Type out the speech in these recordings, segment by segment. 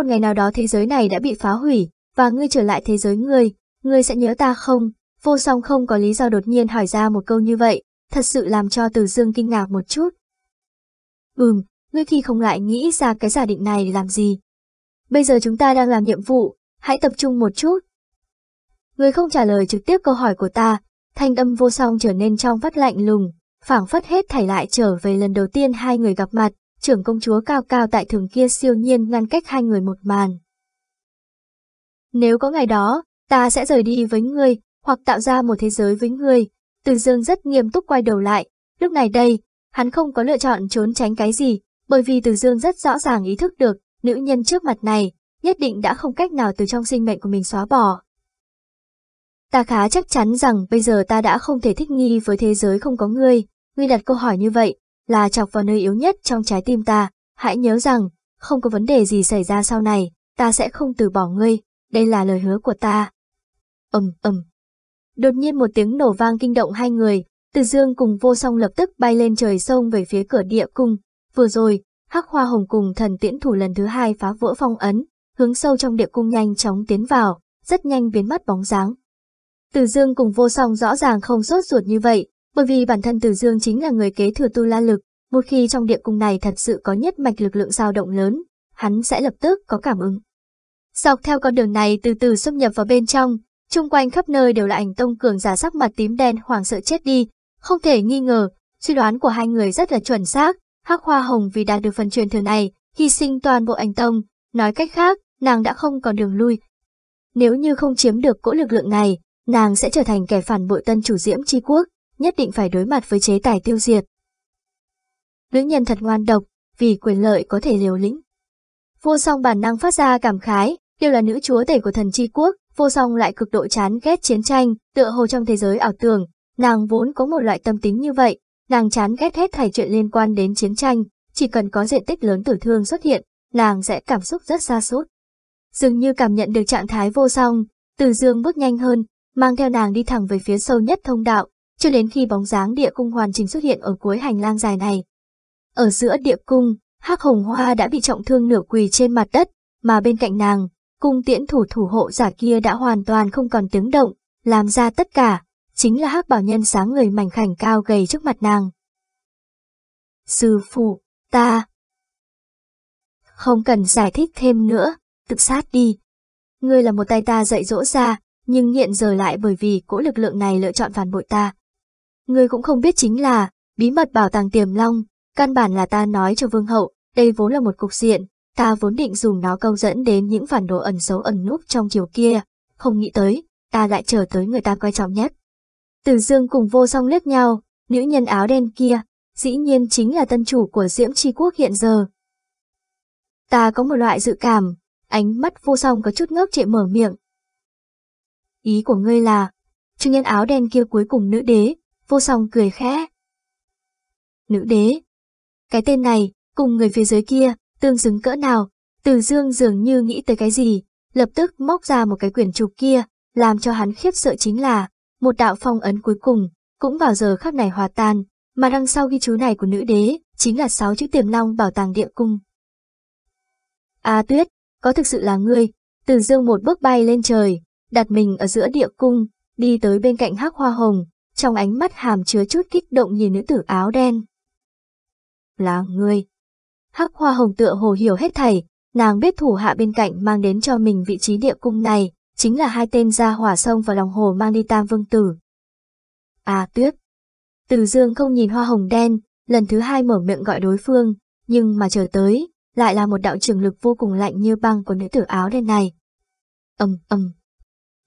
một ngày nào đó thế giới này đã bị phá hủy, và ngươi trở lại thế giới ngươi, ngươi sẽ nhớ ta không? Vô song không có lý do đột nhiên hỏi ra một câu như vậy, thật sự làm cho Từ Dương kinh ngạc một chút. Ừm, ngươi khi không lại nghĩ ra cái giả định này làm gì. Bây giờ chúng ta đang làm nhiệm vụ, hãy tập trung một chút. Ngươi không trả lời trực tiếp câu hỏi của ta, thanh âm vô song trở nên trong vắt lạnh lùng, phảng phất hết thảy lại trở về lần đầu tiên hai người gặp mặt, trưởng công chúa cao cao tại thường kia siêu nhiên ngăn cách hai người một màn. Nếu có ngày đó, ta sẽ rời đi với ngươi, hoặc tạo ra một thế giới với ngươi. Từ dương rất nghiêm túc quay đầu lại, lúc này đây, hắn không có lựa chọn trốn tránh cái gì, bởi vì từ dương rất rõ ràng ý thức được, nữ nhân trước mặt này, nhất định đã không cách nào từ trong sinh mệnh của mình xóa bỏ. Ta khá chắc chắn rằng bây giờ ta đã không thể thích nghi với thế giới không có ngươi, ngươi đặt câu hỏi như vậy, là chọc vào nơi yếu nhất trong trái tim ta, hãy nhớ rằng, không có vấn đề gì xảy ra sau này, ta sẽ không từ bỏ ngươi, đây là lời hứa của ta. ầm ầm. Đột nhiên một tiếng nổ vang kinh động hai người, Từ Dương cùng vô song lập tức bay lên trời sông về phía cửa địa cung. Vừa rồi, Hắc Hoa Hồng cùng thần tiễn thủ lần thứ hai phá vỡ phong ấn, hướng sâu trong địa cung nhanh chóng tiến vào, rất nhanh biến mất bóng dáng. Từ Dương cùng vô song rõ ràng không sốt ruột như vậy, bởi vì bản thân Từ Dương chính là người kế thừa tu la lực, một khi trong địa cung này thật sự có nhất mạch lực lượng dao động lớn, hắn sẽ lập tức có cảm ứng. Dọc theo con đường này từ từ xâm nhập vào bên trong, chung quanh khắp nơi đều là ảnh tông cường giả sắc mặt tím đen hoảng sợ chết đi, không thể nghi ngờ, suy đoán của hai người rất là chuẩn xác, Hắc Hoa Hồng vì đạt được phần truyền thừa này, hy sinh toàn bộ ảnh tông, nói cách khác, nàng đã không còn đường lui. Nếu như không chiếm được cỗ lực lượng này, nàng sẽ trở thành kẻ phản bội tân chủ diễm chi quốc, nhất định phải đối mặt với chế tài tiêu diệt. Nữ nhân thật ngoan độc, vì quyền lợi có thể liều lĩnh. Vô song bản năng phát ra cảm khái, đều là nữ chúa tể của thần chi quốc, vô song lại cực độ chán ghét chiến tranh, tựa hồ trong thế giới ảo tưởng, nàng vốn có một loại tâm tính như vậy, nàng chán ghét hết thảy chuyện liên quan đến chiến tranh, chỉ cần có diện tích lớn tử thương xuất hiện, nàng sẽ cảm xúc rất xa sút Dường như cảm nhận được trạng thái vô song, từ dương bước nhanh hơn, mang theo nàng đi thẳng về phía sâu nhất thông đạo, cho đến khi bóng dáng địa cung hoàn chỉnh xuất hiện ở cuối hành lang dài này. Ở giữa địa cung, Hắc Hồng Hoa đã bị trọng thương nửa quỳ trên mặt đất, mà bên cạnh nàng, cung tiễn thủ thủ hộ giả kia đã hoàn toàn không còn tiếng động, làm ra tất cả, chính là Hắc Bảo Nhân sáng người mảnh khảnh cao gầy trước mặt nàng. Sư phụ, ta... Không cần giải thích thêm nữa, tự sát đi. Ngươi là một tay ta dạy dỗ ra, nhưng hiện giờ lại bởi vì cỗ lực lượng này lựa chọn phản bội ta. Ngươi cũng không biết chính là, bí mật bảo tàng tiềm long, căn bản là ta nói cho vương hậu, đây vốn là một cục diện, ta vốn định dùng nó câu dẫn đến những phản đồ ẩn xấu ẩn núp trong chiều kia, không nghĩ tới, ta lại chờ tới người ta quan trọng nhất. Từ dương cùng vô song liếc nhau, nữ nhân áo đen kia, dĩ nhiên chính là tân chủ của Diễm Tri Quốc hiện giờ. Ta có một loại dự cảm, ánh mắt vô song có chút ngốc trệ mở miệng. Ý của ngươi là, trung nhân áo đen kia cuối cùng nữ đế, vô song cười khẽ. Nữ đế, cái tên này, cùng người phía dưới kia, tương xứng cỡ nào, từ dương dường như nghĩ tới cái gì, lập tức móc ra một cái quyển trục kia, làm cho hắn khiếp sợ chính là, một đạo phong ấn cuối cùng, cũng vào giờ khắc này hòa tan, mà đằng sau ghi chú này của nữ đế, chính là sáu chữ tiềm long bảo tàng địa cung. A tuyết, có thực sự là ngươi, từ dương một bước bay lên trời, đặt mình ở giữa địa cung, đi tới bên cạnh hắc hoa hồng, trong ánh mắt hàm chứa chút kích động nhìn nữ tử áo đen là ngươi. Hắc hoa hồng tựa hồ hiểu hết thảy, nàng biết thủ hạ bên cạnh mang đến cho mình vị trí địa cung này, chính là hai tên ra hỏa sông vào lòng hồ mang đi tam vương tử. À tuyết. Từ dương không nhìn hoa hồng đen, lần thứ hai mở miệng gọi đối phương, nhưng mà chờ tới, lại là một đạo trường lực vô cùng lạnh như băng của nữ tử áo đen này. ầm ầm.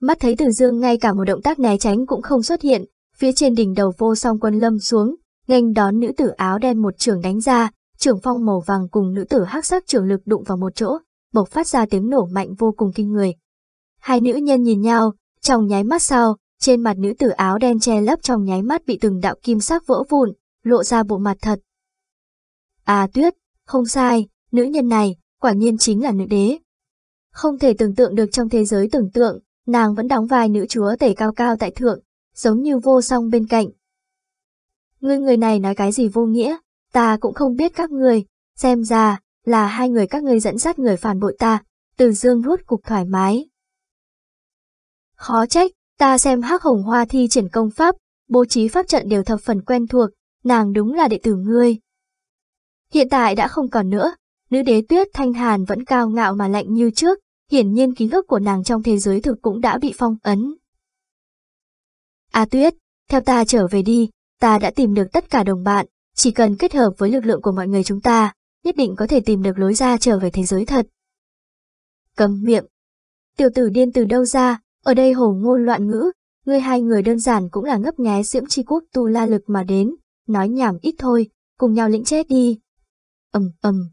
Mắt thấy từ dương ngay cả một động tác né tránh cũng không xuất hiện, phía trên đỉnh đầu vô song quân lâm xuống, nghênh đón nữ tử áo đen một trường đánh ra, trường phong màu vàng cùng nữ tử hắc sắc trường lực đụng vào một chỗ, bộc phát ra tiếng nổ mạnh vô cùng kinh người. Hai nữ nhân nhìn nhau, trong nháy mắt sau, trên mặt nữ tử áo đen che lấp trong nháy mắt bị từng đạo kim sắc vỡ vụn, lộ ra bộ mặt thật. À tuyết, không sai, nữ nhân này, quả nhiên chính là nữ đế. Không thể tưởng tượng được trong thế giới tưởng tượng, nàng vẫn đóng vai nữ chúa tể cao cao tại thượng, giống như vô song bên cạnh, Ngươi người này nói cái gì vô nghĩa, ta cũng không biết các người, xem ra, là hai người các ngươi dẫn dắt người phản bội ta, Từ Dương rút cục thoải mái. Khó trách, ta xem hắc hồng hoa thi triển công pháp, bố trí pháp trận đều thập phần quen thuộc, nàng đúng là đệ tử ngươi. Hiện tại đã không còn nữa, nữ đế tuyết thanh hàn vẫn cao ngạo mà lạnh như trước, hiển nhiên ký ức của nàng trong thế giới thực cũng đã bị phong ấn. A tuyết, theo ta trở về đi, ta đã tìm được tất cả đồng bạn, chỉ cần kết hợp với lực lượng của mọi người chúng ta, nhất định có thể tìm được lối ra trở về thế giới thật. Cầm miệng. Tiểu tử điên từ đâu ra, ở đây hồ ngôn loạn ngữ, ngươi hai người đơn giản cũng là ngấp nghé diễm chi quốc tu la lực mà đến, nói nhảm ít thôi, cùng nhau lĩnh chết đi. ầm ầm.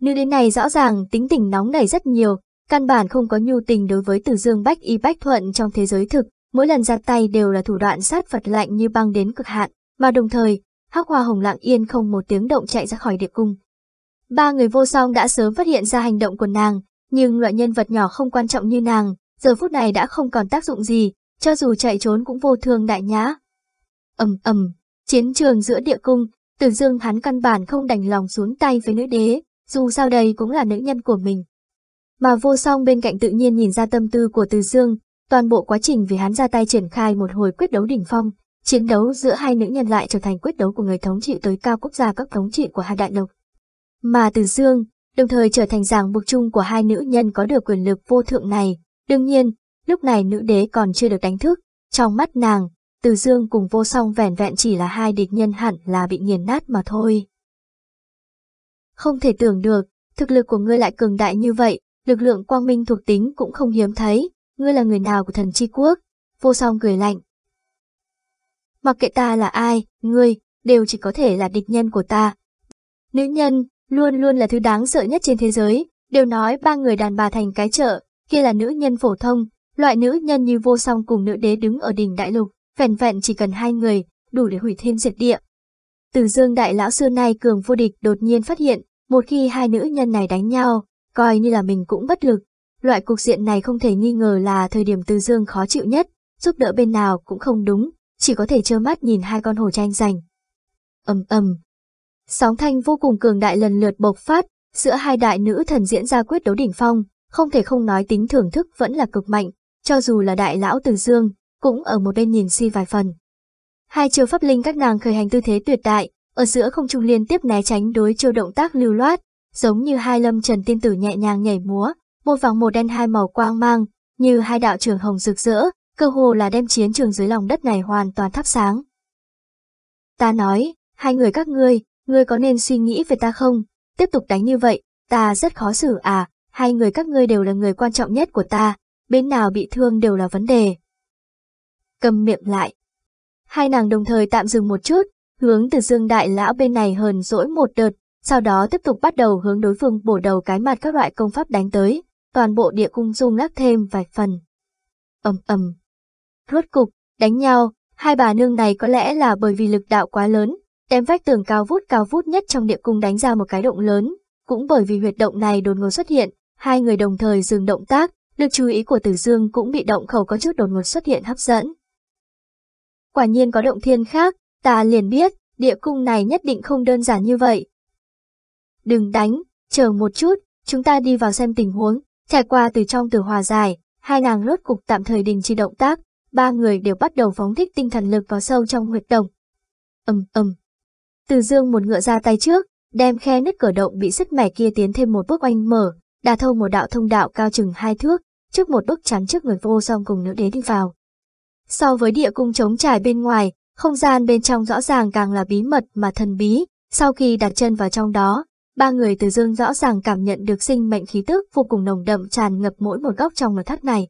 Nữ đến này rõ ràng tính tình nóng nảy rất nhiều, căn bản không có nhu tình đối với từ dương bách y bách thuận trong thế giới thực, mỗi lần ra tay đều là thủ đoạn sát phật lạnh như băng đến cực hạn, mà đồng thời, hắc hoa hồng lặng yên không một tiếng động chạy ra khỏi địa cung. Ba người vô song đã sớm phát hiện ra hành động của nàng, nhưng loại nhân vật nhỏ không quan trọng như nàng, giờ phút này đã không còn tác dụng gì, cho dù chạy trốn cũng vô thương đại nhã. ầm ầm, chiến trường giữa địa cung, Từ Dương hắn căn bản không đành lòng xuống tay với nữ đế, dù sao đây cũng là nữ nhân của mình. Mà vô song bên cạnh tự nhiên nhìn ra tâm tư của Từ Dương, toàn bộ quá trình vì hắn ra tay triển khai một hồi quyết đấu đỉnh phong, chiến đấu giữa hai nữ nhân lại trở thành quyết đấu của người thống trị tới cao quốc gia các thống trị của hai đại lục. Mà Từ Dương, đồng thời trở thành ràng buộc chung của hai nữ nhân có được quyền lực vô thượng này. Đương nhiên, lúc này nữ đế còn chưa được đánh thức, trong mắt nàng, Từ Dương cùng vô song vẻn vẹn chỉ là hai địch nhân hẳn là bị nghiền nát mà thôi. Không thể tưởng được, thực lực của ngươi lại cường đại như vậy, lực lượng quang minh thuộc tính cũng không hiếm thấy, ngươi là người nào của thần chi quốc, vô song cười lạnh. Mặc kệ ta là ai, ngươi, đều chỉ có thể là địch nhân của ta. Nữ nhân, luôn luôn là thứ đáng sợ nhất trên thế giới, đều nói ba người đàn bà thành cái chợ, kia là nữ nhân phổ thông, loại nữ nhân như vô song cùng nữ đế đứng ở đỉnh đại lục, vẹn vẹn chỉ cần hai người, đủ để hủy thiên diệt địa. Từ dương đại lão xưa nay cường vô địch đột nhiên phát hiện, một khi hai nữ nhân này đánh nhau, coi như là mình cũng bất lực. Loại cục diện này không thể nghi ngờ là thời điểm từ dương khó chịu nhất, giúp đỡ bên nào cũng không đúng, chỉ có thể trơ mắt nhìn hai con hổ tranh giành. ầm ầm, Sóng thanh vô cùng cường đại lần lượt bộc phát, giữa hai đại nữ thần diễn ra quyết đấu đỉnh phong, không thể không nói tính thưởng thức vẫn là cực mạnh, cho dù là đại lão Từ Dương, cũng ở một bên nhìn si vài phần. Hai chiều pháp linh các nàng khởi hành tư thế tuyệt đại, ở giữa không trung liên tiếp né tránh đối chiêu động tác lưu loát, giống như hai lâm trần tiên tử nhẹ nhàng nhảy múa, một vàng một đen hai màu quang mang, như hai đạo trường hồng rực rỡ, cơ hồ là đem chiến trường dưới lòng đất này hoàn toàn thắp sáng. Ta nói, hai người các ngươi, ngươi có nên suy nghĩ về ta không? Tiếp tục đánh như vậy, ta rất khó xử à, hai người các ngươi đều là người quan trọng nhất của ta, bên nào bị thương đều là vấn đề. Cầm miệng lại. Hai nàng đồng thời tạm dừng một chút, hướng từ dương đại lão bên này hờn dỗi một đợt, sau đó tiếp tục bắt đầu hướng đối phương bổ đầu cái mặt các loại công pháp đánh tới, toàn bộ địa cung rung lắc thêm vài phần. ầm ầm. Rốt cục, đánh nhau, hai bà nương này có lẽ là bởi vì lực đạo quá lớn, đem vách tường cao vút cao vút nhất trong địa cung đánh ra một cái động lớn, cũng bởi vì huyệt động này đột ngột xuất hiện, hai người đồng thời dừng động tác, lực chú ý của Tử Dương cũng bị động khẩu có chút đột ngột xuất hiện hấp dẫn. Quả nhiên có động thiên khác, ta liền biết, địa cung này nhất định không đơn giản như vậy. Đừng đánh, chờ một chút, chúng ta đi vào xem tình huống, trải qua từ trong tử hòa dài, hai nàng rốt cục tạm thời đình chỉ động tác, ba người đều bắt đầu phóng thích tinh thần lực vào sâu trong huyệt động. Ầm ầm. Từ Dương một ngựa ra tay trước, đem khe nứt cửa động bị sức mẻ kia tiến thêm một bước oanh mở, đà thâu một đạo thông đạo cao chừng hai thước, trước một bước chắn trước người vô song cùng nữ đế đi vào. So với địa cung trống trải bên ngoài, không gian bên trong rõ ràng càng là bí mật mà thần bí, sau khi đặt chân vào trong đó, ba người từ dương rõ ràng cảm nhận được sinh mệnh khí tức vô cùng nồng đậm tràn ngập mỗi một góc trong mật thất này.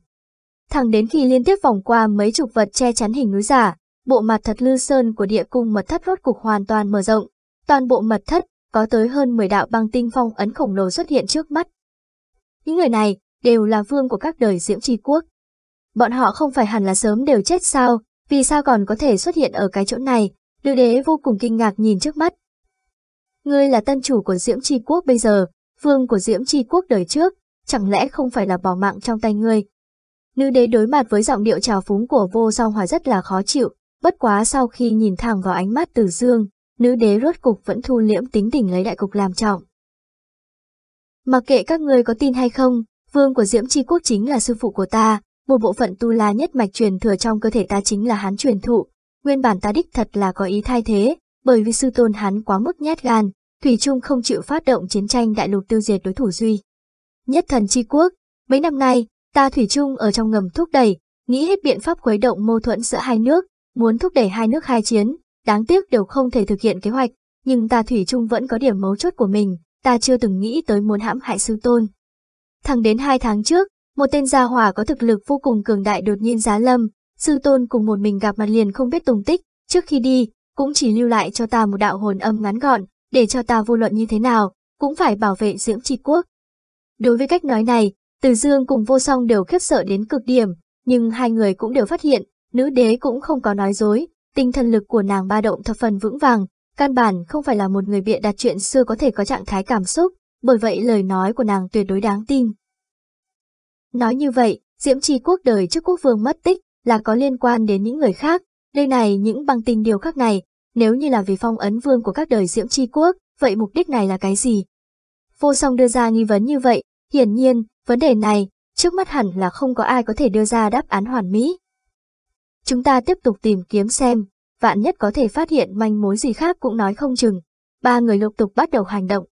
Thẳng đến khi liên tiếp vòng qua mấy chục vật che chắn hình núi giả, bộ mặt thật lư sơn của địa cung mật thất rốt cục hoàn toàn mở rộng, toàn bộ mật thất có tới hơn 10 đạo băng tinh phong ấn khổng lồ xuất hiện trước mắt. Những người này đều là vương của các đời diễm tri quốc. Bọn họ không phải hẳn là sớm đều chết sao, vì sao còn có thể xuất hiện ở cái chỗ này, lưu đế vô cùng kinh ngạc nhìn trước mắt. Ngươi là tân chủ của diễm tri quốc bây giờ, vương của diễm tri quốc đời trước, chẳng lẽ không phải là bỏ mạng trong tay ngươi. Nữ đế đối mặt với giọng điệu trào phúng của vô song hòa rất là khó chịu, bất quá sau khi nhìn thẳng vào ánh mắt từ dương, nữ đế rốt cục vẫn thu liễm tính tình lấy đại cục làm trọng. Mặc kệ các ngươi có tin hay không, vương của Diễm Chi Quốc chính là sư phụ của ta, một bộ phận tu la nhất mạch truyền thừa trong cơ thể ta chính là hắn truyền thụ. Nguyên bản ta đích thật là có ý thay thế, bởi vì sư tôn hắn quá mức nhát gan, Thủy Trung không chịu phát động chiến tranh đại lục tiêu diệt đối thủ Duy. Nhất thần chi quốc, mấy năm nay, ta Thủy Trung ở trong ngầm thúc đẩy, nghĩ hết biện pháp khuấy động mâu thuẫn giữa hai nước, muốn thúc đẩy hai nước hai chiến, đáng tiếc đều không thể thực hiện kế hoạch, nhưng ta Thủy Trung vẫn có điểm mấu chốt của mình, ta chưa từng nghĩ tới muốn hãm hại sư tôn. Thẳng đến hai tháng trước, một tên gia hỏa có thực lực vô cùng cường đại đột nhiên giá lâm, sư tôn cùng một mình gặp mặt liền không biết tung tích, trước khi đi, cũng chỉ lưu lại cho ta một đạo hồn âm ngắn gọn, để cho ta vô luận như thế nào, cũng phải bảo vệ Diễm tri quốc. Đối với cách nói này, Từ Dương cùng vô song đều khiếp sợ đến cực điểm, nhưng hai người cũng đều phát hiện, nữ đế cũng không có nói dối, tinh thần lực của nàng ba động thập phần vững vàng, căn bản không phải là một người bịa đặt chuyện xưa có thể có trạng thái cảm xúc, bởi vậy lời nói của nàng tuyệt đối đáng tin. Nói như vậy, Diễm Trì quốc đời trước quốc vương mất tích là có liên quan đến những người khác, đây này những băng tinh điều khác này, nếu như là vì phong ấn vương của các đời Diễm Tri quốc, vậy mục đích này là cái gì? Vô song đưa ra nghi vấn như vậy, hiển nhiên, vấn đề này, trước mắt hẳn là không có ai có thể đưa ra đáp án hoàn mỹ. Chúng ta tiếp tục tìm kiếm xem, vạn nhất có thể phát hiện manh mối gì khác cũng nói không chừng. Ba người lục tục bắt đầu hành động.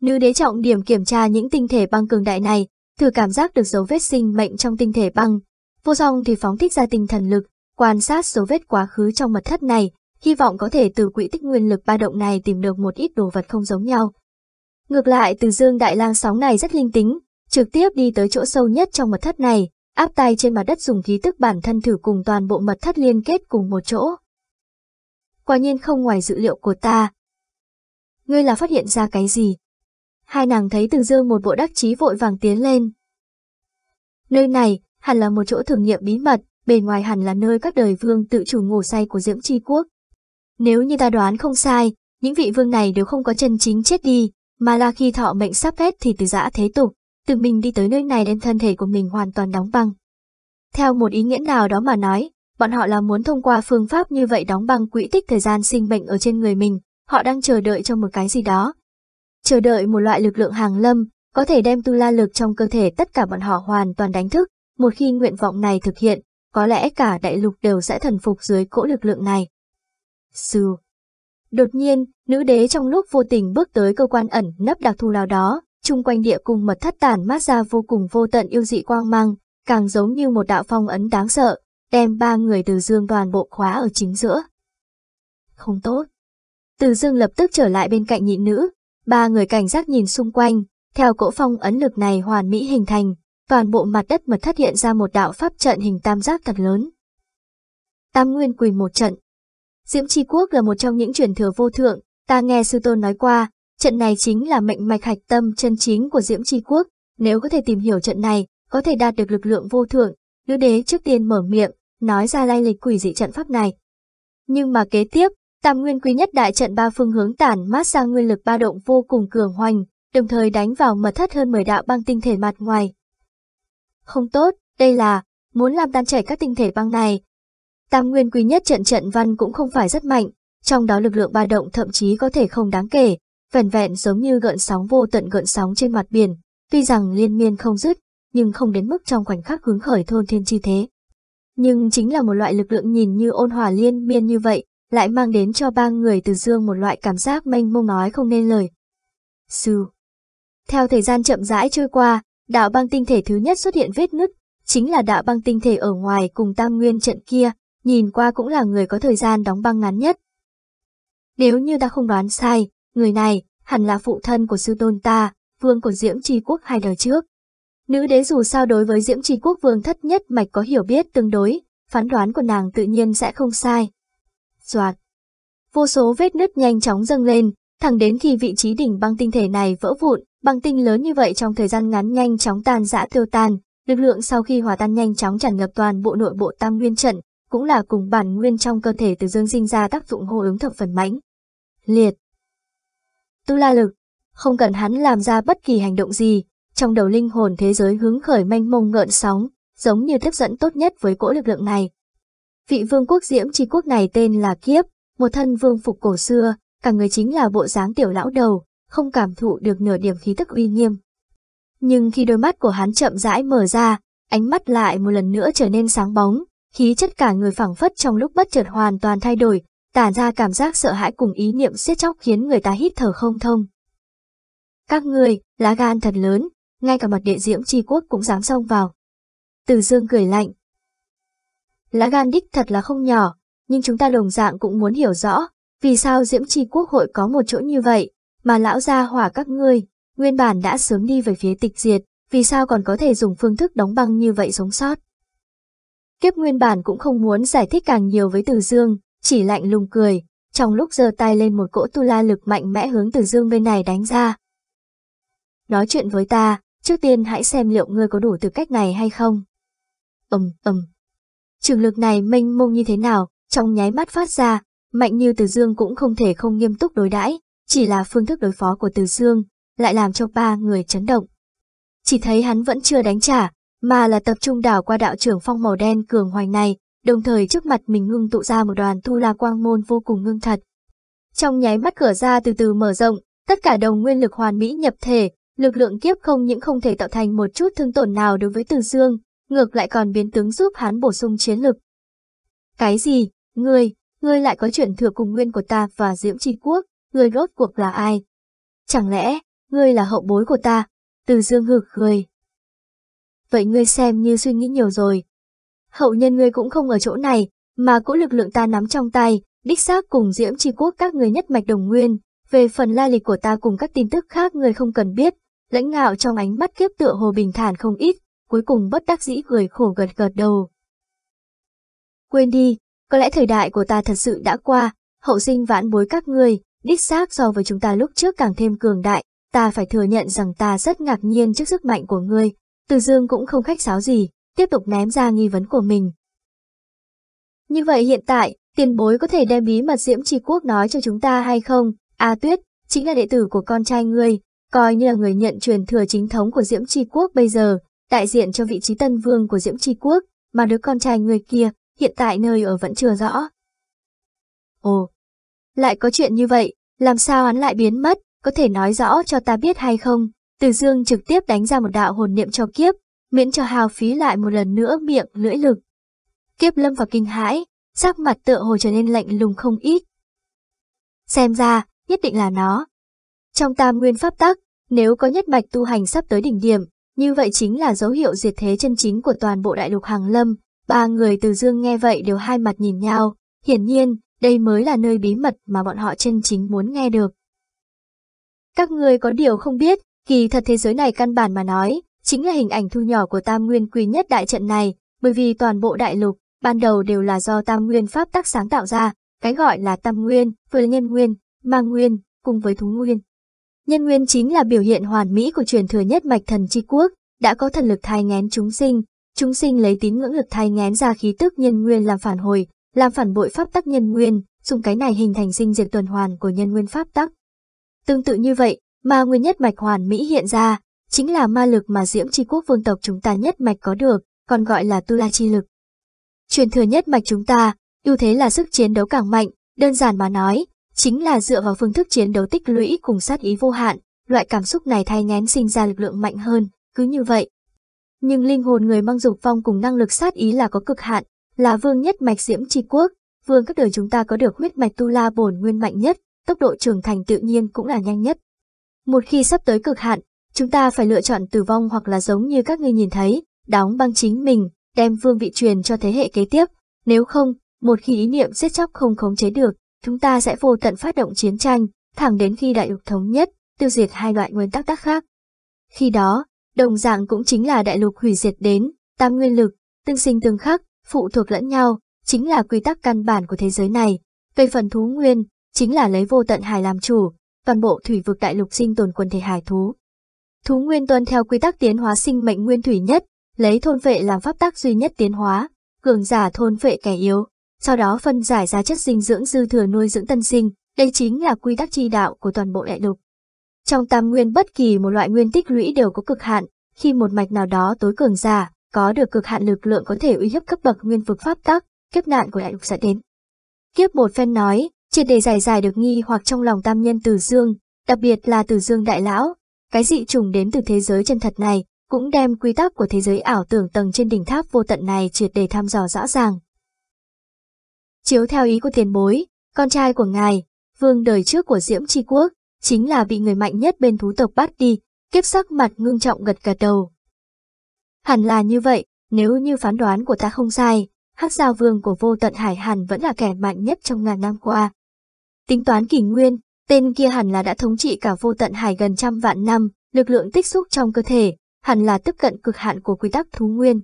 Nữ đế trọng điểm kiểm tra những tinh thể băng cường đại này, thử cảm giác được dấu vết sinh mệnh trong tinh thể băng. Vô song thì phóng thích ra tinh thần lực, quan sát dấu vết quá khứ trong mật thất này, hy vọng có thể từ quỹ tích nguyên lực ba động này tìm được một ít đồ vật không giống nhau. Ngược lại từ dương đại lang sóng này rất linh tính, trực tiếp đi tới chỗ sâu nhất trong mật thất này, áp tay trên mặt đất dùng khí tức bản thân thử cùng toàn bộ mật thất liên kết cùng một chỗ. Quả nhiên không ngoài dữ liệu của ta. Ngươi là phát hiện ra cái gì? Hai nàng thấy từ dương một bộ đắc chí vội vàng tiến lên. Nơi này hẳn là một chỗ thử nghiệm bí mật, bề ngoài hẳn là nơi các đời vương tự chủ ngủ say của Diễm Tri Quốc. Nếu như ta đoán không sai, những vị vương này đều không có chân chính chết đi, mà là khi thọ mệnh sắp hết thì từ giã thế tục, tự mình đi tới nơi này đem thân thể của mình hoàn toàn đóng băng. Theo một ý nghĩa nào đó mà nói, bọn họ là muốn thông qua phương pháp như vậy đóng băng quỹ tích thời gian sinh bệnh ở trên người mình, họ đang chờ đợi cho một cái gì đó. Chờ đợi một loại lực lượng hàng lâm, có thể đem tu la lực trong cơ thể tất cả bọn họ hoàn toàn đánh thức, một khi nguyện vọng này thực hiện, có lẽ cả đại lục đều sẽ thần phục dưới cỗ lực lượng này. Sư. Đột nhiên, nữ đế trong lúc vô tình bước tới cơ quan ẩn nấp đặc thù nào đó, chung quanh địa cung mật thất tản mát ra vô cùng vô tận yêu dị quang mang, càng giống như một đạo phong ấn đáng sợ, đem ba người từ dương toàn bộ khóa ở chính giữa. Không tốt. Từ dương lập tức trở lại bên cạnh nhị nữ, ba người cảnh giác nhìn xung quanh, theo cỗ phong ấn lực này hoàn mỹ hình thành, toàn bộ mặt đất mật thất hiện ra một đạo pháp trận hình tam giác thật lớn. Tam Nguyên quỳ một trận, Diễm Tri Quốc là một trong những truyền thừa vô thượng, ta nghe sư tôn nói qua, trận này chính là mệnh mạch hạch tâm chân chính của Diễm Tri Quốc, nếu có thể tìm hiểu trận này, có thể đạt được lực lượng vô thượng, nữ đế trước tiên mở miệng, nói ra lai lịch quỷ dị trận pháp này. Nhưng mà kế tiếp, Tam Nguyên Quý nhất đại trận ba phương hướng tản mát ra nguyên lực ba động vô cùng cường hoành, đồng thời đánh vào mật thất hơn 10 đạo băng tinh thể mặt ngoài. Không tốt, đây là, muốn làm tan chảy các tinh thể băng này, Tam nguyên quý nhất trận trận văn cũng không phải rất mạnh, trong đó lực lượng ba động thậm chí có thể không đáng kể, vẻn vẹn giống như gợn sóng vô tận gợn sóng trên mặt biển, tuy rằng liên miên không dứt, nhưng không đến mức trong khoảnh khắc hướng khởi thôn thiên chi thế. Nhưng chính là một loại lực lượng nhìn như ôn hòa liên miên như vậy, lại mang đến cho ba người từ dương một loại cảm giác mênh mông nói không nên lời. Sư Theo thời gian chậm rãi trôi qua, đạo băng tinh thể thứ nhất xuất hiện vết nứt, chính là đạo băng tinh thể ở ngoài cùng tam nguyên trận kia, nhìn qua cũng là người có thời gian đóng băng ngắn nhất. Nếu như ta không đoán sai, người này hẳn là phụ thân của sư tôn ta, vương của Diễm Tri Quốc hai đời trước. Nữ đế dù sao đối với Diễm Tri Quốc vương thất nhất mạch có hiểu biết tương đối, phán đoán của nàng tự nhiên sẽ không sai. Doạt. Vô số vết nứt nhanh chóng dâng lên, thẳng đến khi vị trí đỉnh băng tinh thể này vỡ vụn, băng tinh lớn như vậy trong thời gian ngắn nhanh chóng tan rã tiêu tan, lực lượng sau khi hòa tan nhanh chóng tràn ngập toàn bộ nội bộ tam nguyên trận, cũng là cùng bản nguyên trong cơ thể từ dương sinh ra tác dụng hô ứng thập phần mãnh. Liệt. Tu la lực, không cần hắn làm ra bất kỳ hành động gì, trong đầu linh hồn thế giới hướng khởi manh mông ngợn sóng, giống như tiếp dẫn tốt nhất với cỗ lực lượng này. Vị vương quốc diễm tri quốc này tên là Kiếp, một thân vương phục cổ xưa, cả người chính là bộ dáng tiểu lão đầu, không cảm thụ được nửa điểm khí tức uy nghiêm. Nhưng khi đôi mắt của hắn chậm rãi mở ra, ánh mắt lại một lần nữa trở nên sáng bóng, khí chất cả người phẳng phất trong lúc bất chợt hoàn toàn thay đổi, tản ra cảm giác sợ hãi cùng ý niệm siết chóc khiến người ta hít thở không thông. Các người, lá gan thật lớn, ngay cả mặt địa diễm tri quốc cũng dám xông vào. Từ dương cười lạnh. Lá gan đích thật là không nhỏ, nhưng chúng ta đồng dạng cũng muốn hiểu rõ, vì sao diễm tri quốc hội có một chỗ như vậy, mà lão gia hỏa các ngươi, nguyên bản đã sớm đi về phía tịch diệt, vì sao còn có thể dùng phương thức đóng băng như vậy sống sót. Kiếp nguyên bản cũng không muốn giải thích càng nhiều với Từ Dương, chỉ lạnh lùng cười, trong lúc giơ tay lên một cỗ tu la lực mạnh mẽ hướng Từ Dương bên này đánh ra. Nói chuyện với ta, trước tiên hãy xem liệu ngươi có đủ tư cách này hay không. Ầm ầm. Trường lực này mênh mông như thế nào, trong nháy mắt phát ra, mạnh như Từ Dương cũng không thể không nghiêm túc đối đãi, chỉ là phương thức đối phó của Từ Dương, lại làm cho ba người chấn động. Chỉ thấy hắn vẫn chưa đánh trả, mà là tập trung đảo qua đạo trưởng phong màu đen cường hoành này, đồng thời trước mặt mình ngưng tụ ra một đoàn thu la quang môn vô cùng ngưng thật. Trong nháy mắt cửa ra từ từ mở rộng, tất cả đồng nguyên lực hoàn mỹ nhập thể, lực lượng kiếp không những không thể tạo thành một chút thương tổn nào đối với Từ Dương, ngược lại còn biến tướng giúp hắn bổ sung chiến lực. Cái gì? Ngươi, ngươi lại có chuyện thừa cùng nguyên của ta và Diễm Trì Quốc, ngươi rốt cuộc là ai? Chẳng lẽ, ngươi là hậu bối của ta? Từ Dương hực cười. Vậy ngươi xem như suy nghĩ nhiều rồi. Hậu nhân ngươi cũng không ở chỗ này, mà cỗ lực lượng ta nắm trong tay, đích xác cùng Diễm Tri Quốc các người nhất mạch đồng nguyên. Về phần la lịch của ta cùng các tin tức khác ngươi không cần biết, lãnh ngạo trong ánh mắt kiếp tựa hồ bình thản không ít, cuối cùng bất đắc dĩ cười khổ gật gật đầu. Quên đi, có lẽ thời đại của ta thật sự đã qua, hậu sinh vãn bối các ngươi, đích xác so với chúng ta lúc trước càng thêm cường đại, ta phải thừa nhận rằng ta rất ngạc nhiên trước sức mạnh của ngươi. Từ dương cũng không khách sáo gì, tiếp tục ném ra nghi vấn của mình. Như vậy hiện tại, tiền bối có thể đem bí mật diễm trì quốc nói cho chúng ta hay không? A Tuyết, chính là đệ tử của con trai ngươi, coi như là người nhận truyền thừa chính thống của diễm trì quốc bây giờ, đại diện cho vị trí tân vương của diễm trì quốc, mà đứa con trai người kia, hiện tại nơi ở vẫn chưa rõ. Ồ, lại có chuyện như vậy, làm sao hắn lại biến mất, có thể nói rõ cho ta biết hay không? Từ dương trực tiếp đánh ra một đạo hồn niệm cho kiếp, miễn cho hào phí lại một lần nữa miệng lưỡi lực. Kiếp lâm vào kinh hãi, sắc mặt tựa hồ trở nên lạnh lùng không ít. Xem ra, nhất định là nó. Trong tam nguyên pháp tắc, nếu có nhất mạch tu hành sắp tới đỉnh điểm, như vậy chính là dấu hiệu diệt thế chân chính của toàn bộ đại lục hàng lâm. Ba người từ dương nghe vậy đều hai mặt nhìn nhau, hiển nhiên, đây mới là nơi bí mật mà bọn họ chân chính muốn nghe được. Các người có điều không biết, kỳ thật thế giới này căn bản mà nói, chính là hình ảnh thu nhỏ của tam nguyên quý nhất đại trận này, bởi vì toàn bộ đại lục, ban đầu đều là do tam nguyên pháp tắc sáng tạo ra, cái gọi là tam nguyên, vừa là nhân nguyên, mang nguyên, cùng với thú nguyên. Nhân nguyên chính là biểu hiện hoàn mỹ của truyền thừa nhất mạch thần chi quốc, đã có thần lực thai ngén chúng sinh, chúng sinh lấy tín ngưỡng lực thai ngén ra khí tức nhân nguyên làm phản hồi, làm phản bội pháp tắc nhân nguyên, dùng cái này hình thành sinh diệt tuần hoàn của nhân nguyên pháp tắc. Tương tự như vậy, mà nguyên nhất mạch hoàn mỹ hiện ra, chính là ma lực mà diễm chi quốc vương tộc chúng ta nhất mạch có được, còn gọi là tu la chi lực. Truyền thừa nhất mạch chúng ta, ưu thế là sức chiến đấu càng mạnh, đơn giản mà nói, chính là dựa vào phương thức chiến đấu tích lũy cùng sát ý vô hạn, loại cảm xúc này thay ngén sinh ra lực lượng mạnh hơn, cứ như vậy. Nhưng linh hồn người mang dục phong cùng năng lực sát ý là có cực hạn, là vương nhất mạch diễm chi quốc, vương các đời chúng ta có được huyết mạch tu la bổn nguyên mạnh nhất, tốc độ trưởng thành tự nhiên cũng là nhanh nhất. Một khi sắp tới cực hạn, chúng ta phải lựa chọn tử vong hoặc là giống như các ngươi nhìn thấy, đóng băng chính mình, đem vương vị truyền cho thế hệ kế tiếp. Nếu không, một khi ý niệm giết chóc không khống chế được, chúng ta sẽ vô tận phát động chiến tranh, thẳng đến khi đại lục thống nhất, tiêu diệt hai loại nguyên tắc tác khác. Khi đó, đồng dạng cũng chính là đại lục hủy diệt đến, tam nguyên lực, tương sinh tương khắc, phụ thuộc lẫn nhau, chính là quy tắc căn bản của thế giới này. Về phần thú nguyên, chính là lấy vô tận hải làm chủ, toàn bộ thủy vực đại lục sinh tồn quần thể hải thú. Thú nguyên tuân theo quy tắc tiến hóa sinh mệnh nguyên thủy nhất, lấy thôn vệ làm pháp tắc duy nhất tiến hóa, cường giả thôn vệ kẻ yếu, sau đó phân giải ra chất dinh dưỡng dư thừa nuôi dưỡng tân sinh, đây chính là quy tắc chi đạo của toàn bộ đại lục. Trong tam nguyên bất kỳ một loại nguyên tích lũy đều có cực hạn, khi một mạch nào đó tối cường giả, có được cực hạn lực lượng có thể uy hiếp cấp bậc nguyên vực pháp tắc, kiếp nạn của đại lục sẽ đến. Kiếp một phen nói, triệt để giải giải được nghi hoặc trong lòng tam nhân Từ Dương, đặc biệt là Từ Dương đại lão, cái dị trùng đến từ thế giới chân thật này, cũng đem quy tắc của thế giới ảo tưởng tầng trên đỉnh tháp vô tận này triệt để thăm dò rõ ràng. Chiếu theo ý của tiền bối, con trai của ngài, vương đời trước của Diễm Tri Quốc, chính là bị người mạnh nhất bên thú tộc bắt đi, kiếp sắc mặt ngưng trọng gật gật đầu. Hẳn là như vậy, nếu như phán đoán của ta không sai, hắc giao vương của vô tận hải hẳn vẫn là kẻ mạnh nhất trong ngàn năm qua. Tính toán kỷ nguyên, tên kia hẳn là đã thống trị cả vô tận hải gần trăm vạn năm, lực lượng tích xúc trong cơ thể, hẳn là tiếp cận cực hạn của quy tắc thú nguyên.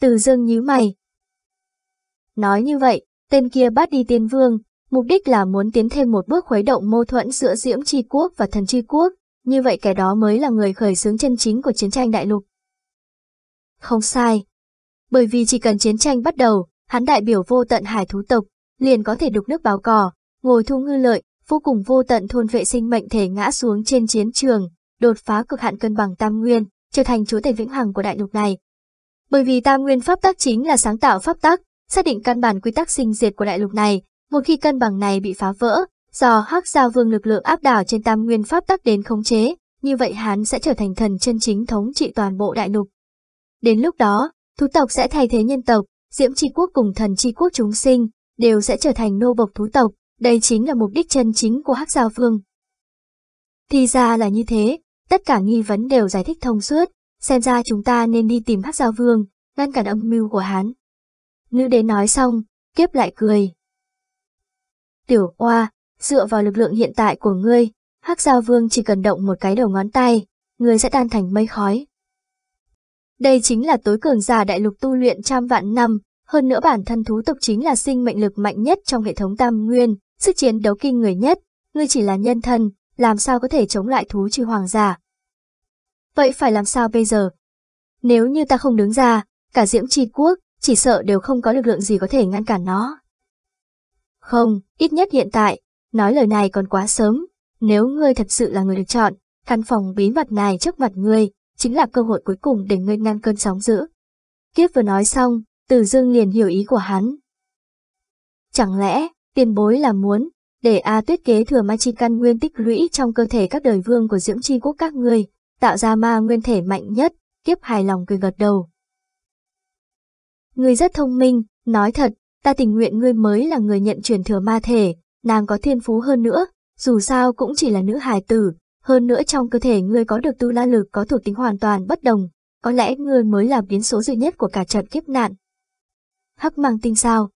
Từ dương nhíu mày. Nói như vậy, tên kia bắt đi tiên vương, mục đích là muốn tiến thêm một bước khuấy động mâu thuẫn giữa diễm tri quốc và thần tri quốc, như vậy kẻ đó mới là người khởi xướng chân chính của chiến tranh đại lục. Không sai. Bởi vì chỉ cần chiến tranh bắt đầu, hắn đại biểu vô tận hải thú tộc, liền có thể đục nước báo cỏ, ngồi thu ngư lợi, vô cùng vô tận thôn vệ sinh mệnh thể ngã xuống trên chiến trường, đột phá cực hạn cân bằng tam nguyên, trở thành chúa tể vĩnh hằng của đại lục này. Bởi vì tam nguyên pháp tắc chính là sáng tạo pháp tắc, xác định căn bản quy tắc sinh diệt của đại lục này, một khi cân bằng này bị phá vỡ, do hắc giao vương lực lượng áp đảo trên tam nguyên pháp tắc đến khống chế, như vậy hắn sẽ trở thành thần chân chính thống trị toàn bộ đại lục. Đến lúc đó, thú tộc sẽ thay thế nhân tộc, diễm tri quốc cùng thần tri quốc chúng sinh, đều sẽ trở thành nô bộc thú tộc, đây chính là mục đích chân chính của hắc giao vương. Thì ra là như thế, tất cả nghi vấn đều giải thích thông suốt, xem ra chúng ta nên đi tìm hắc giao vương, ngăn cản âm mưu của hắn. Nữ đế nói xong, kiếp lại cười. Tiểu oa, dựa vào lực lượng hiện tại của ngươi, hắc giao vương chỉ cần động một cái đầu ngón tay, ngươi sẽ tan thành mây khói. Đây chính là tối cường giả đại lục tu luyện trăm vạn năm, hơn nữa bản thân thú tộc chính là sinh mệnh lực mạnh nhất trong hệ thống tam nguyên, sức chiến đấu kinh người nhất, ngươi chỉ là nhân thân, làm sao có thể chống lại thú trừ hoàng giả. Vậy phải làm sao bây giờ? Nếu như ta không đứng ra, cả diễm tri quốc, chỉ sợ đều không có lực lượng gì có thể ngăn cản nó. Không, ít nhất hiện tại, nói lời này còn quá sớm, nếu ngươi thật sự là người được chọn, căn phòng bí mật này trước mặt ngươi, chính là cơ hội cuối cùng để ngươi ngăn cơn sóng dữ. Kiếp vừa nói xong, Từ Dương liền hiểu ý của hắn. Chẳng lẽ, tiền bối là muốn, để A Tuyết kế thừa ma chi căn nguyên tích lũy trong cơ thể các đời vương của Diễm Chi Quốc các người tạo ra ma nguyên thể mạnh nhất, kiếp hài lòng cười gật đầu. Ngươi rất thông minh, nói thật, ta tình nguyện ngươi mới là người nhận truyền thừa ma thể, nàng có thiên phú hơn nữa, dù sao cũng chỉ là nữ hài tử, hơn nữa trong cơ thể ngươi có được tu la lực có thuộc tính hoàn toàn bất đồng, có lẽ ngươi mới là biến số duy nhất của cả trận kiếp nạn. Hắc mang tinh sao?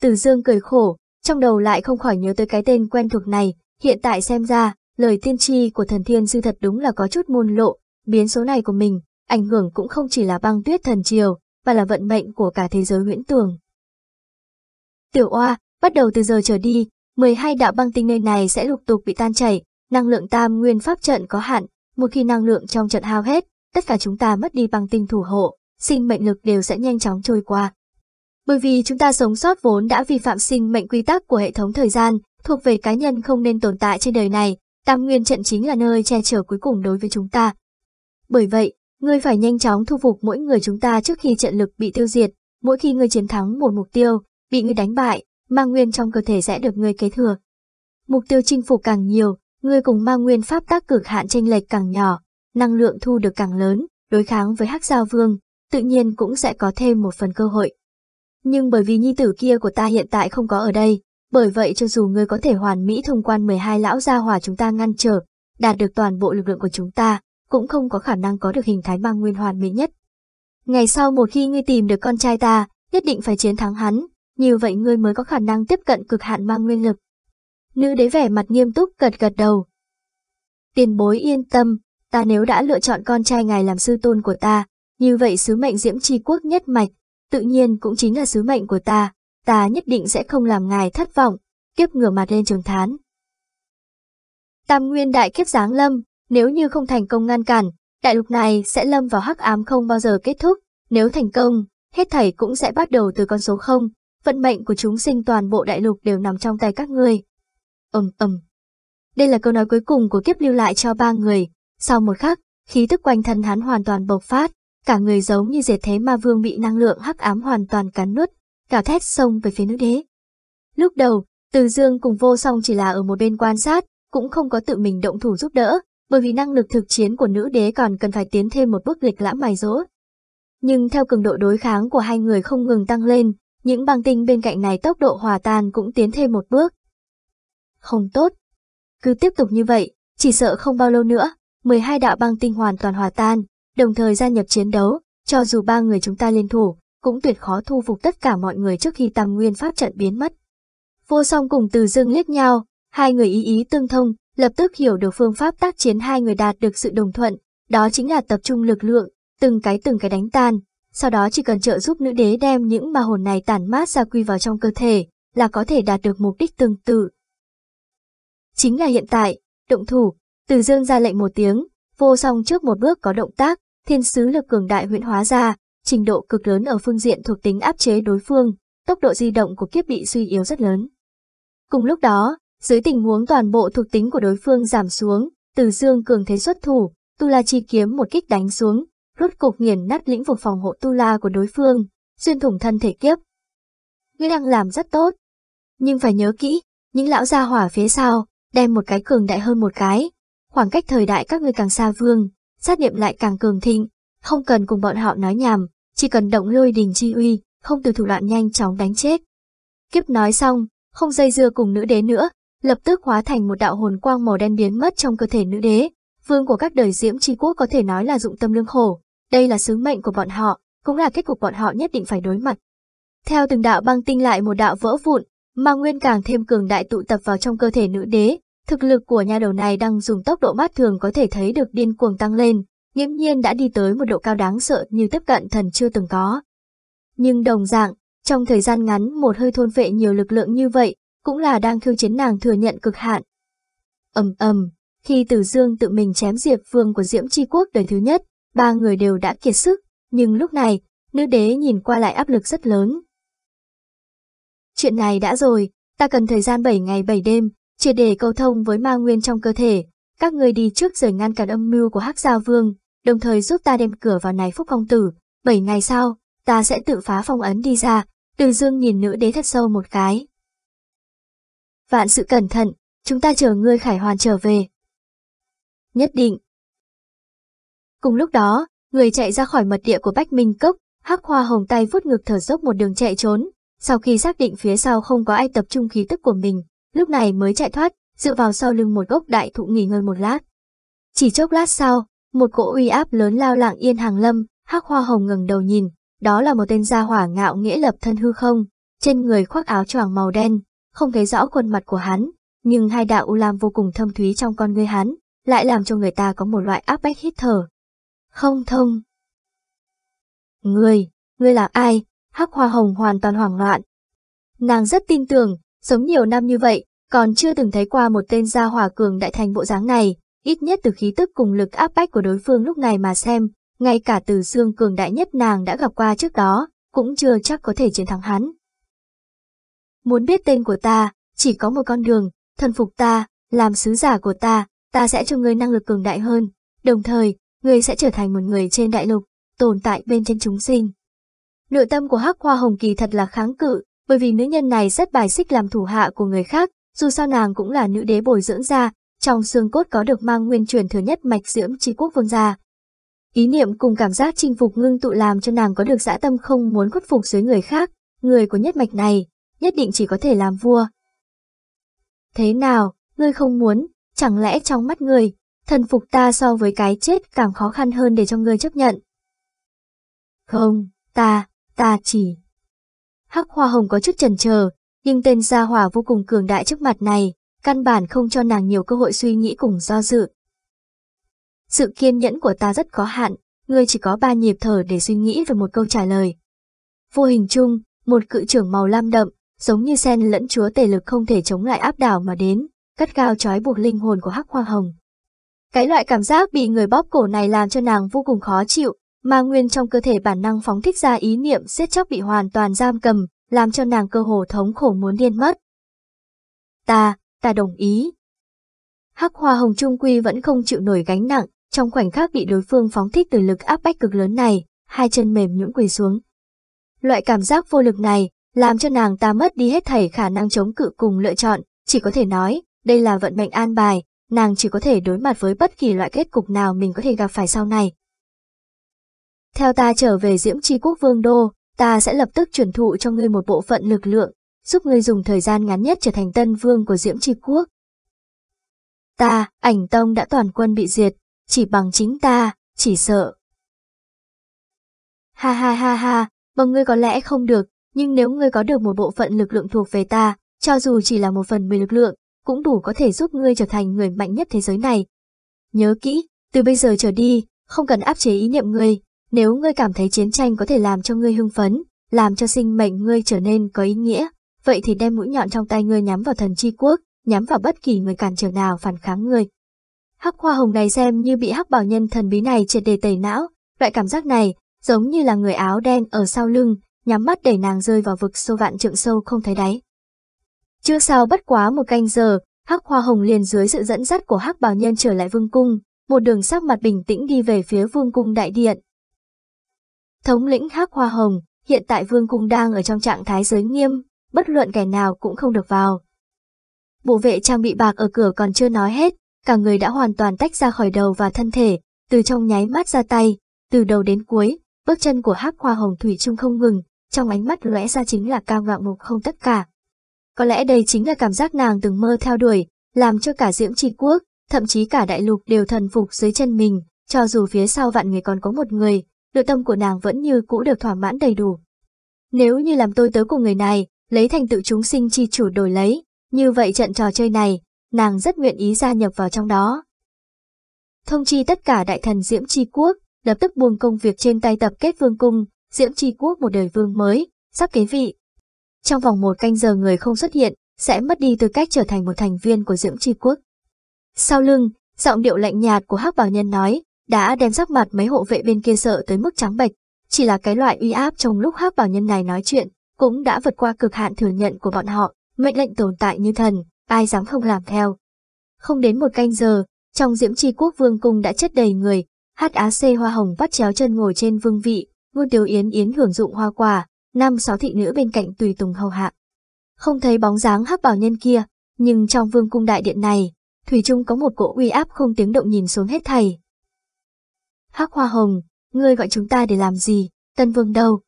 Tử Dương cười khổ, trong đầu lại không khỏi nhớ tới cái tên quen thuộc này, hiện tại xem ra, lời tiên tri của thần thiên sư thật đúng là có chút môn lộ, biến số này của mình, ảnh hưởng cũng không chỉ là băng tuyết thần triều, mà là vận mệnh của cả thế giới huyễn tường. Tiểu oa, bắt đầu từ giờ trở đi, 12 đạo băng tinh nơi này sẽ lục tục bị tan chảy, năng lượng tam nguyên pháp trận có hạn, một khi năng lượng trong trận hao hết, tất cả chúng ta mất đi băng tinh thủ hộ, sinh mệnh lực đều sẽ nhanh chóng trôi qua. Bởi vì chúng ta sống sót vốn đã vi phạm sinh mệnh quy tắc của hệ thống thời gian, thuộc về cá nhân không nên tồn tại trên đời này, tam nguyên trận chính là nơi che chở cuối cùng đối với chúng ta. Bởi vậy, ngươi phải nhanh chóng thu phục mỗi người chúng ta trước khi trận lực bị tiêu diệt, mỗi khi ngươi chiến thắng một mục tiêu, bị ngươi đánh bại, ma nguyên trong cơ thể sẽ được ngươi kế thừa. Mục tiêu chinh phục càng nhiều, ngươi cùng ma nguyên pháp tác cực hạn tranh lệch càng nhỏ, năng lượng thu được càng lớn, đối kháng với hắc giao vương, tự nhiên cũng sẽ có thêm một phần cơ hội. Nhưng bởi vì nhi tử kia của ta hiện tại không có ở đây, bởi vậy cho dù ngươi có thể hoàn mỹ thông quan 12 lão gia hỏa chúng ta ngăn trở, đạt được toàn bộ lực lượng của chúng ta, cũng không có khả năng có được hình thái băng nguyên hoàn mỹ nhất. Ngày sau một khi ngươi tìm được con trai ta, nhất định phải chiến thắng hắn, như vậy ngươi mới có khả năng tiếp cận cực hạn mang nguyên lực. Nữ đế vẻ mặt nghiêm túc gật gật đầu. Tiền bối yên tâm, ta nếu đã lựa chọn con trai ngài làm sư tôn của ta, như vậy sứ mệnh diễm tri quốc nhất mạch, tự nhiên cũng chính là sứ mệnh của ta, ta nhất định sẽ không làm ngài thất vọng, kiếp ngửa mặt lên trường thán. Tam nguyên đại kiếp giáng lâm, nếu như không thành công ngăn cản, đại lục này sẽ lâm vào hắc ám không bao giờ kết thúc, nếu thành công, hết thảy cũng sẽ bắt đầu từ con số không, vận mệnh của chúng sinh toàn bộ đại lục đều nằm trong tay các ngươi. Ầm ầm. Đây là câu nói cuối cùng của kiếp lưu lại cho ba người, sau một khắc, khí tức quanh thân hắn hoàn toàn bộc phát, cả người giống như diệt thế ma vương bị năng lượng hắc ám hoàn toàn cắn nuốt, gào thét xông về phía nữ đế. Lúc đầu, Từ Dương cùng vô song chỉ là ở một bên quan sát, cũng không có tự mình động thủ giúp đỡ, bởi vì năng lực thực chiến của nữ đế còn cần phải tiến thêm một bước lịch lãm mài dỗ. Nhưng theo cường độ đối kháng của hai người không ngừng tăng lên, những băng tinh bên cạnh này tốc độ hòa tan cũng tiến thêm một bước. Không tốt. Cứ tiếp tục như vậy, chỉ sợ không bao lâu nữa, 12 đạo băng tinh hoàn toàn hòa tan, đồng thời gia nhập chiến đấu, cho dù ba người chúng ta liên thủ, cũng tuyệt khó thu phục tất cả mọi người trước khi tam nguyên pháp trận biến mất. Vô song cùng từ dương liếc nhau, hai người ý ý tương thông, lập tức hiểu được phương pháp tác chiến hai người đạt được sự đồng thuận, đó chính là tập trung lực lượng, từng cái từng cái đánh tan, sau đó chỉ cần trợ giúp nữ đế đem những ma hồn này tản mát ra quy vào trong cơ thể, là có thể đạt được mục đích tương tự. Chính là hiện tại, động thủ, từ dương ra lệnh một tiếng, vô song trước một bước có động tác, thiên sứ lực cường đại huyễn hóa ra, trình độ cực lớn ở phương diện thuộc tính áp chế đối phương, tốc độ di động của kiếp bị suy yếu rất lớn. Cùng lúc đó, dưới tình huống toàn bộ thuộc tính của đối phương giảm xuống, từ dương cường thế xuất thủ, Tu La chi kiếm một kích đánh xuống, rốt cục nghiền nát lĩnh vực phòng hộ Tu La của đối phương, xuyên thủng thân thể kiếp. Ngươi đang làm rất tốt, nhưng phải nhớ kỹ, những lão gia hỏa phía sau, đem một cái cường đại hơn một cái, khoảng cách thời đại các ngươi càng xa vương, sát niệm lại càng cường thịnh, không cần cùng bọn họ nói nhảm, chỉ cần động lôi đình chi uy, không từ thủ đoạn nhanh chóng đánh chết. Kiếp nói xong, không dây dưa cùng nữ đế nữa, lập tức hóa thành một đạo hồn quang màu đen biến mất trong cơ thể nữ đế. Vương của các đời diễm tri quốc có thể nói là dụng tâm lương khổ, đây là sứ mệnh của bọn họ, cũng là kết cục bọn họ nhất định phải đối mặt. Theo từng đạo băng tinh lại một đạo vỡ vụn, mà nguyên càng thêm cường đại tụ tập vào trong cơ thể nữ đế, thực lực của nhà đầu này đang dùng tốc độ mắt thường có thể thấy được điên cuồng tăng lên, nghiễm nhiên đã đi tới một độ cao đáng sợ như tiếp cận thần chưa từng có. Nhưng đồng dạng, trong thời gian ngắn một hơi thôn vệ nhiều lực lượng như vậy, cũng là đang khiêu chiến nàng thừa nhận cực hạn. ầm ầm, khi Tử Dương tự mình chém diệp vương của Diễm Tri Quốc đời thứ nhất, ba người đều đã kiệt sức, nhưng lúc này, nữ đế nhìn qua lại áp lực rất lớn. Chuyện này đã rồi, ta cần thời gian 7 ngày 7 đêm, chỉ để cầu thông với ma nguyên trong cơ thể, các người đi trước rời ngăn cản âm mưu của Hắc Gia Vương, đồng thời giúp ta đem cửa vào này Phúc Công Tử, Bảy ngày sau, ta sẽ tự phá phong ấn đi ra, Từ Dương nhìn nữ đế thật sâu một cái. Vạn sự cẩn thận, chúng ta chờ ngươi khải hoàn trở về. Nhất định. Cùng lúc đó, người chạy ra khỏi mật địa của Bách Minh Cốc, hắc hoa hồng tay vuốt ngực thở dốc một đường chạy trốn, sau khi xác định phía sau không có ai tập trung khí tức của mình, lúc này mới chạy thoát, dựa vào sau lưng một gốc đại thụ nghỉ ngơi một lát. Chỉ chốc lát sau, một cỗ uy áp lớn lao lặng yên hàng lâm, hắc hoa hồng ngừng đầu nhìn, đó là một tên gia hỏa ngạo nghĩa lập thân hư không, trên người khoác áo choàng màu đen, không thấy rõ khuôn mặt của hắn, nhưng hai đạo u lam vô cùng thâm thúy trong con ngươi hắn, lại làm cho người ta có một loại áp bách hít thở. Không thông. Ngươi, ngươi là ai? Hắc hoa hồng hoàn toàn hoảng loạn. Nàng rất tin tưởng, sống nhiều năm như vậy, còn chưa từng thấy qua một tên gia hỏa cường đại thành bộ dáng này, ít nhất từ khí tức cùng lực áp bách của đối phương lúc này mà xem, ngay cả từ xương cường đại nhất nàng đã gặp qua trước đó, cũng chưa chắc có thể chiến thắng hắn. Muốn biết tên của ta, chỉ có một con đường, thần phục ta, làm sứ giả của ta, ta sẽ cho ngươi năng lực cường đại hơn, đồng thời, ngươi sẽ trở thành một người trên đại lục, tồn tại bên trên chúng sinh. Nội tâm của Hắc Hoa Hồng Kỳ thật là kháng cự, bởi vì nữ nhân này rất bài xích làm thủ hạ của người khác, dù sao nàng cũng là nữ đế bồi dưỡng ra, trong xương cốt có được mang nguyên truyền thừa nhất mạch diễm tri quốc vương gia. Ý niệm cùng cảm giác chinh phục ngưng tụ làm cho nàng có được dã tâm không muốn khuất phục dưới người khác, người của nhất mạch này, nhất định chỉ có thể làm vua. Thế nào, ngươi không muốn, chẳng lẽ trong mắt ngươi, thần phục ta so với cái chết càng khó khăn hơn để cho ngươi chấp nhận? Không, ta, ta chỉ... Hắc Hoa Hồng có chút chần chờ, nhưng tên gia hỏa vô cùng cường đại trước mặt này, căn bản không cho nàng nhiều cơ hội suy nghĩ cùng do dự. Sự kiên nhẫn của ta rất có hạn, ngươi chỉ có ba nhịp thở để suy nghĩ về một câu trả lời. Vô hình chung, một cự trưởng màu lam đậm, giống như sen lẫn chúa tể lực không thể chống lại áp đảo mà đến, cắt cao trói buộc linh hồn của Hắc Hoa Hồng. Cái loại cảm giác bị người bóp cổ này làm cho nàng vô cùng khó chịu, mà nguyên trong cơ thể bản năng phóng thích ra ý niệm siết chóc bị hoàn toàn giam cầm, làm cho nàng cơ hồ thống khổ muốn điên mất. Ta, ta đồng ý. Hắc Hoa Hồng Trung Quy vẫn không chịu nổi gánh nặng, trong khoảnh khắc bị đối phương phóng thích từ lực áp bách cực lớn này, hai chân mềm nhũn quỳ xuống. Loại cảm giác vô lực này, làm cho nàng ta mất đi hết thảy khả năng chống cự cùng lựa chọn, chỉ có thể nói, đây là vận mệnh an bài, nàng chỉ có thể đối mặt với bất kỳ loại kết cục nào mình có thể gặp phải sau này. Theo ta trở về Diễm Tri Quốc Vương Đô, ta sẽ lập tức truyền thụ cho ngươi một bộ phận lực lượng, giúp ngươi dùng thời gian ngắn nhất trở thành tân vương của Diễm Tri Quốc. Ta, ảnh tông đã toàn quân bị diệt, chỉ bằng chính ta, chỉ sợ. Ha ha ha ha, bằng ngươi có lẽ không được, nhưng nếu ngươi có được một bộ phận lực lượng thuộc về ta, cho dù chỉ là một phần mười lực lượng, cũng đủ có thể giúp ngươi trở thành người mạnh nhất thế giới này. Nhớ kỹ, từ bây giờ trở đi, không cần áp chế ý niệm ngươi, nếu ngươi cảm thấy chiến tranh có thể làm cho ngươi hưng phấn, làm cho sinh mệnh ngươi trở nên có ý nghĩa, vậy thì đem mũi nhọn trong tay ngươi nhắm vào thần chi quốc, nhắm vào bất kỳ người cản trở nào phản kháng ngươi. Hắc hoa hồng này xem như bị hắc bảo nhân thần bí này triệt đề tẩy não, loại cảm giác này, giống như là người áo đen ở sau lưng, nhắm mắt để nàng rơi vào vực sâu vạn trượng sâu không thấy đáy. Chưa sau bất quá một canh giờ, hắc hoa hồng liền dưới sự dẫn dắt của hắc bảo nhân trở lại vương cung, một đường sắc mặt bình tĩnh đi về phía vương cung đại điện. Thống lĩnh hắc hoa hồng, hiện tại vương cung đang ở trong trạng thái giới nghiêm, bất luận kẻ nào cũng không được vào. Bộ vệ trang bị bạc ở cửa còn chưa nói hết, cả người đã hoàn toàn tách ra khỏi đầu và thân thể, từ trong nháy mắt ra tay, từ đầu đến cuối, bước chân của hắc hoa hồng thủy chung không ngừng, trong ánh mắt lóe ra chính là cao ngạo mục không tất cả. Có lẽ đây chính là cảm giác nàng từng mơ theo đuổi, làm cho cả diễm trì quốc, thậm chí cả đại lục đều thần phục dưới chân mình, cho dù phía sau vạn người còn có một người, nội tâm của nàng vẫn như cũ được thỏa mãn đầy đủ. Nếu như làm tôi tớ của người này, lấy thành tựu chúng sinh chi chủ đổi lấy, như vậy trận trò chơi này, nàng rất nguyện ý gia nhập vào trong đó. Thông chi tất cả đại thần Diễm Chi Quốc, lập tức buông công việc trên tay tập kết vương cung, Diễm Chi Quốc một đời vương mới, sắp kế vị. Trong vòng một canh giờ người không xuất hiện, sẽ mất đi tư cách trở thành một thành viên của Diễm Chi Quốc. Sau lưng, giọng điệu lạnh nhạt của Hắc Bảo Nhân nói, đã đem sắc mặt mấy hộ vệ bên kia sợ tới mức trắng bệch, chỉ là cái loại uy áp trong lúc Hắc Bảo Nhân này nói chuyện, cũng đã vượt qua cực hạn thừa nhận của bọn họ, mệnh lệnh tồn tại như thần, ai dám không làm theo. Không đến một canh giờ, trong diễm tri quốc vương cung đã chất đầy người, hát á xê hoa hồng bắt chéo chân ngồi trên vương vị, ngôn tiểu yến yến hưởng dụng hoa quả, năm sáu thị nữ bên cạnh tùy tùng hầu hạ. Không thấy bóng dáng hắc bảo nhân kia, nhưng trong vương cung đại điện này, Thủy Trung có một cỗ uy áp không tiếng động nhìn xuống hết thầy. Hắc hoa hồng, ngươi gọi chúng ta để làm gì, tân vương đâu?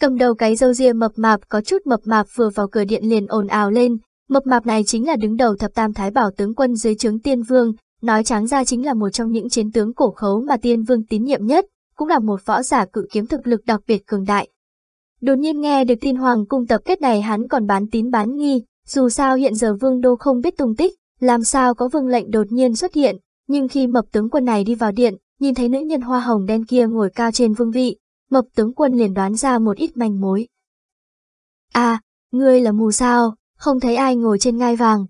Cầm đầu cái dâu ria mập mạp có chút mập mạp vừa vào cửa điện liền ồn ào lên, mập mạp này chính là đứng đầu thập tam thái bảo tướng quân dưới trướng tiên vương, nói trắng ra chính là một trong những chiến tướng cổ khấu mà tiên vương tín nhiệm nhất, cũng là một võ giả cự kiếm thực lực đặc biệt cường đại. Đột nhiên nghe được tin hoàng cung tập kết này hắn còn bán tín bán nghi, dù sao hiện giờ vương đô không biết tung tích, làm sao có vương lệnh đột nhiên xuất hiện, nhưng khi mập tướng quân này đi vào điện, nhìn thấy nữ nhân hoa hồng đen kia ngồi cao trên vương vị, mập tướng quân liền đoán ra một ít manh mối. À, ngươi là mù sao, không thấy ai ngồi trên ngai vàng.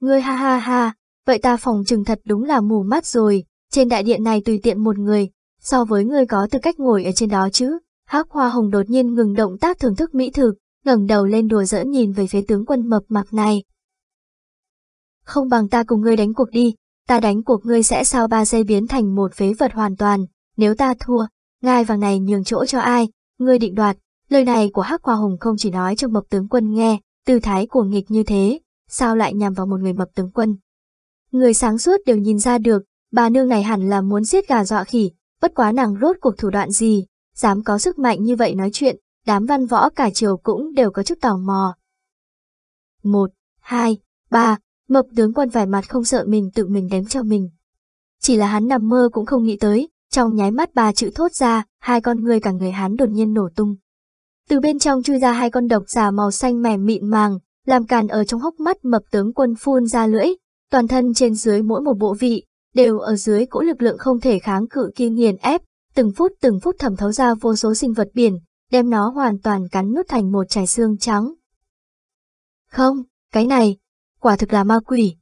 Ngươi ha ha ha, vậy ta phòng trừng thật đúng là mù mắt rồi, trên đại điện này tùy tiện một người, so với ngươi có tư cách ngồi ở trên đó chứ. Hắc Hoa Hồng đột nhiên ngừng động tác thưởng thức mỹ thực, ngẩng đầu lên đùa giỡn nhìn về phía tướng quân mập mạp này. Không bằng ta cùng ngươi đánh cuộc đi, ta đánh cuộc ngươi sẽ sau ba giây biến thành một phế vật hoàn toàn, nếu ta thua, ngai vàng này nhường chỗ cho ai, ngươi định đoạt, lời này của Hắc Hoa Hùng không chỉ nói cho mập tướng quân nghe, tư thái của nghịch như thế, sao lại nhằm vào một người mập tướng quân. Người sáng suốt đều nhìn ra được, bà nương này hẳn là muốn giết gà dọa khỉ, bất quá nàng rốt cuộc thủ đoạn gì, dám có sức mạnh như vậy nói chuyện, đám văn võ cả triều cũng đều có chút tò mò. Một, hai, ba, mập tướng quân vẻ mặt không sợ mình tự mình đếm cho mình. Chỉ là hắn nằm mơ cũng không nghĩ tới, trong nháy mắt ba chữ thốt ra, hai con người cả người hắn đột nhiên nổ tung. Từ bên trong chui ra hai con độc giả màu xanh mềm mịn màng, làm càn ở trong hốc mắt mập tướng quân phun ra lưỡi, toàn thân trên dưới mỗi một bộ vị, đều ở dưới cỗ lực lượng không thể kháng cự kia nghiền ép, từng phút từng phút thẩm thấu ra vô số sinh vật biển, đem nó hoàn toàn cắn nuốt thành một chải xương trắng. Không, cái này, quả thực là ma quỷ.